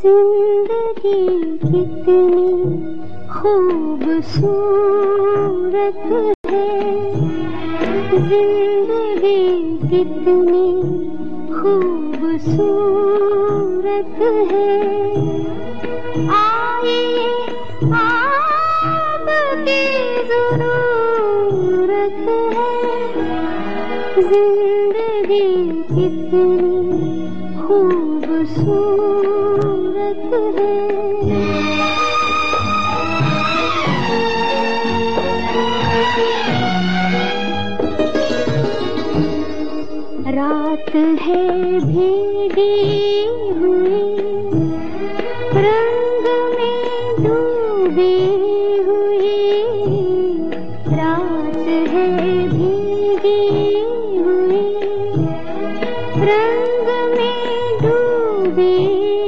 ज़िंदगी कितनी खूबसूरत है। ज़िंदगी कितनी खूबसूरत है। आइए ज़िंदगी कितनी खूबसूरत है। रात है भीगी हुई, रंग में डूबी हुई। रात है भीगी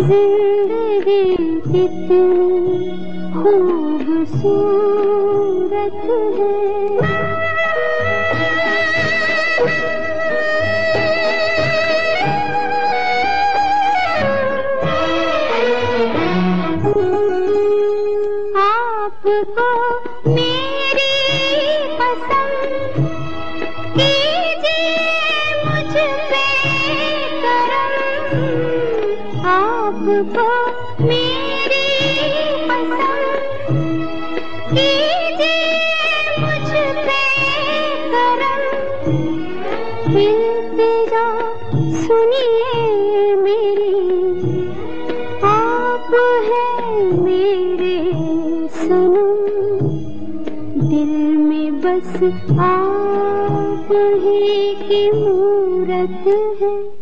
ज़िंदगी कितनी खूबसूरत है। आपको मेरी पसंद कीजिए आपको मेरी पसंद कीजिए मुझ पे करम सुनिए मेरी। आप हैं मेरे सनम। दिल में बस आप ही की मूरत है।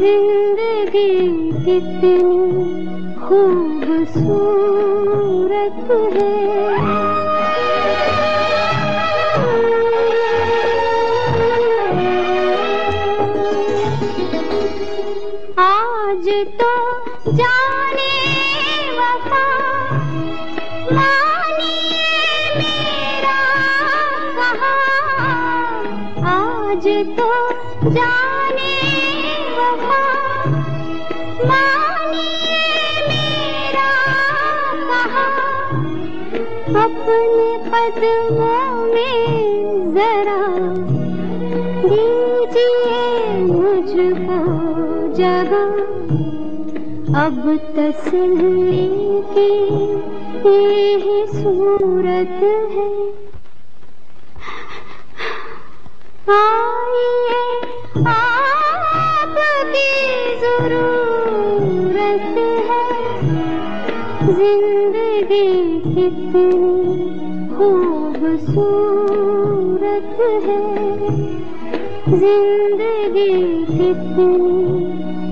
ज़िंदगी कितनी खूबसूरत है। आज तो जाने वफा। मानिए मेरा कहा। अपने कदमों में जरा दीजिए मुझको जगह। अब तसल्ली की यही सूरत है आइए आपकी ज़रूरत है ज़िंदगी कितनी खूबसूरत है। ज़िंदगी कितनी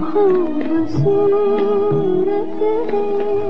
खूबसूरत है।